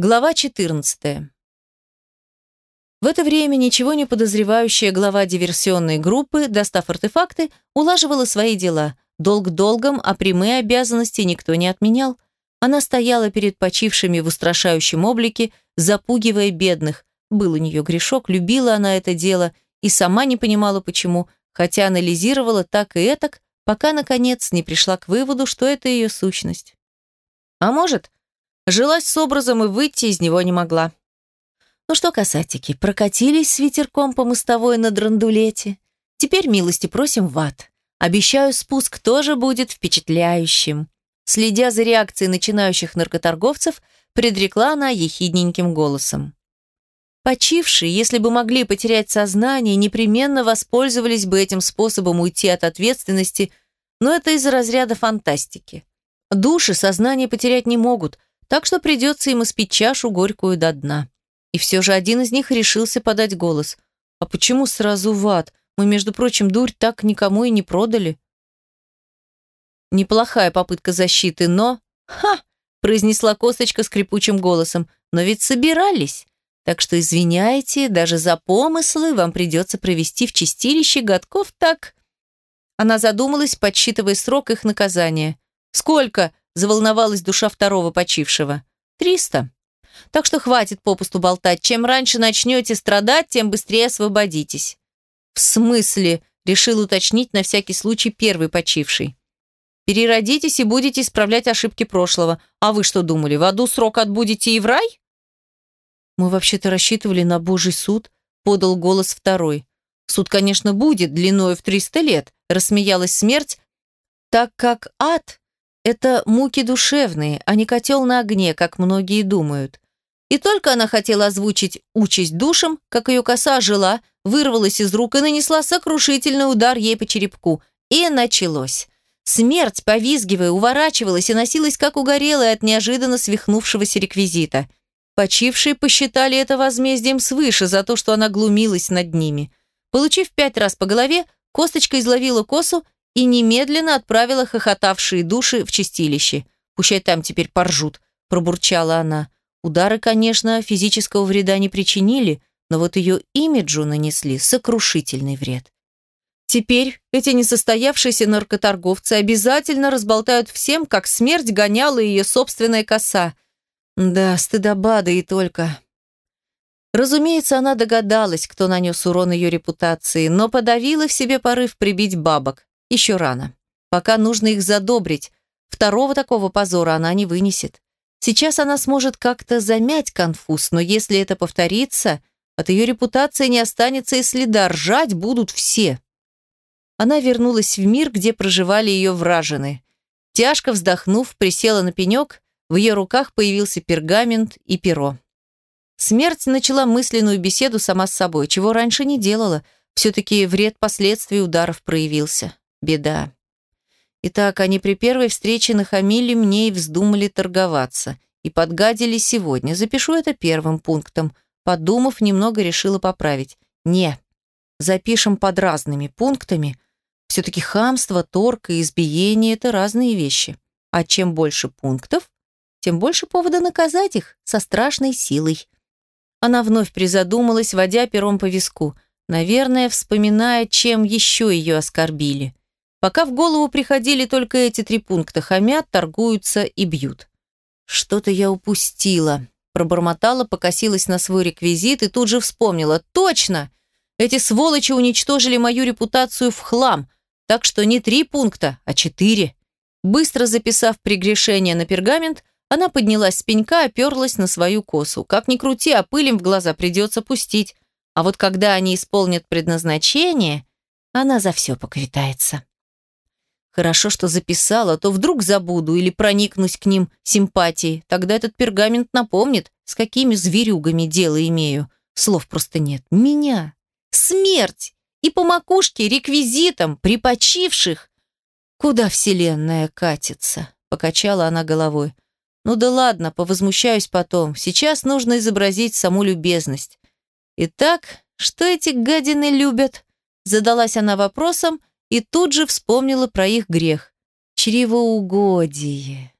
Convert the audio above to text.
Глава 14. В это время ничего не подозревающая глава диверсионной группы, достав артефакты, улаживала свои дела. Долг долгом, а прямые обязанности никто не отменял. Она стояла перед почившими в устрашающем облике, запугивая бедных. Был у нее грешок, любила она это дело и сама не понимала почему, хотя анализировала так и этак, пока, наконец, не пришла к выводу, что это ее сущность. А может, Жилась с образом и выйти из него не могла. Ну что, касатики, прокатились с ветерком по мостовой на драндулете. Теперь милости просим в ад. Обещаю, спуск тоже будет впечатляющим. Следя за реакцией начинающих наркоторговцев, предрекла она ехидненьким голосом. Почившие, если бы могли потерять сознание, непременно воспользовались бы этим способом уйти от ответственности, но это из разряда фантастики. Души сознание потерять не могут, так что придется им испить чашу горькую до дна. И все же один из них решился подать голос. «А почему сразу в ад? Мы, между прочим, дурь так никому и не продали». Неплохая попытка защиты, но... «Ха!» – произнесла косточка скрипучим голосом. «Но ведь собирались. Так что извиняйте, даже за помыслы вам придется провести в чистилище годков так...» Она задумалась, подсчитывая срок их наказания. «Сколько?» Заволновалась душа второго почившего. «Триста. Так что хватит попусту болтать. Чем раньше начнете страдать, тем быстрее освободитесь». «В смысле?» – решил уточнить на всякий случай первый почивший. «Переродитесь и будете исправлять ошибки прошлого. А вы что думали, в аду срок отбудете и в рай?» «Мы вообще-то рассчитывали на Божий суд», – подал голос второй. «Суд, конечно, будет длиной в триста лет», – рассмеялась смерть, так как ад это муки душевные, а не котел на огне, как многие думают. И только она хотела озвучить участь душам, как ее коса жила, вырвалась из рук и нанесла сокрушительный удар ей по черепку. И началось. Смерть, повизгивая, уворачивалась и носилась, как угорелая от неожиданно свихнувшегося реквизита. Почившие посчитали это возмездием свыше за то, что она глумилась над ними. Получив пять раз по голове, косточка изловила косу и немедленно отправила хохотавшие души в чистилище. «Пущай там теперь поржут», – пробурчала она. Удары, конечно, физического вреда не причинили, но вот ее имиджу нанесли сокрушительный вред. Теперь эти несостоявшиеся наркоторговцы обязательно разболтают всем, как смерть гоняла ее собственная коса. Да, стыдоба, и только. Разумеется, она догадалась, кто нанес урон ее репутации, но подавила в себе порыв прибить бабок. Еще рано. Пока нужно их задобрить. Второго такого позора она не вынесет. Сейчас она сможет как-то замять конфуз, но если это повторится, от ее репутации не останется и следа, ржать будут все. Она вернулась в мир, где проживали ее вражины. Тяжко вздохнув, присела на пенек, в ее руках появился пергамент и перо. Смерть начала мысленную беседу сама с собой, чего раньше не делала. Все-таки вред последствий ударов проявился. Беда. Итак, они при первой встрече нахамили мне и вздумали торговаться. И подгадили сегодня. Запишу это первым пунктом. Подумав, немного решила поправить. Не. Запишем под разными пунктами. Все-таки хамство, торг и избиение – это разные вещи. А чем больше пунктов, тем больше повода наказать их со страшной силой. Она вновь призадумалась, водя пером по виску. Наверное, вспоминая, чем еще ее оскорбили. Пока в голову приходили только эти три пункта – хамят, торгуются и бьют. «Что-то я упустила», – пробормотала, покосилась на свой реквизит и тут же вспомнила. «Точно! Эти сволочи уничтожили мою репутацию в хлам, так что не три пункта, а четыре». Быстро записав прегрешение на пергамент, она поднялась с пенька, оперлась на свою косу. Как ни крути, а пыль в глаза придется пустить. А вот когда они исполнят предназначение, она за все поквитается. Хорошо, что записала, а то вдруг забуду или проникнусь к ним симпатией. Тогда этот пергамент напомнит, с какими зверюгами дело имею. Слов просто нет. Меня. Смерть! И по макушке реквизитом припочивших. Куда вселенная катится? Покачала она головой. Ну да ладно, повозмущаюсь потом. Сейчас нужно изобразить саму любезность. Итак, что эти гадины любят? Задалась она вопросом, и тут же вспомнила про их грех – чревоугодие.